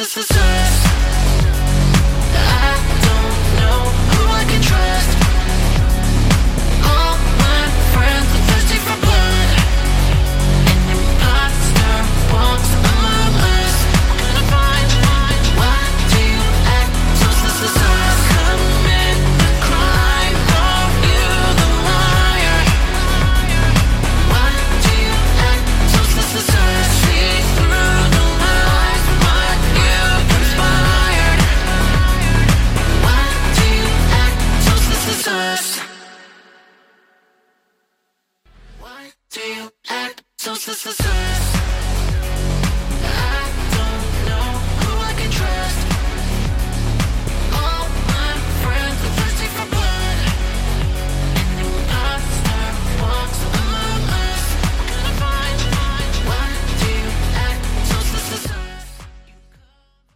act so suspicious? so, so, so, so.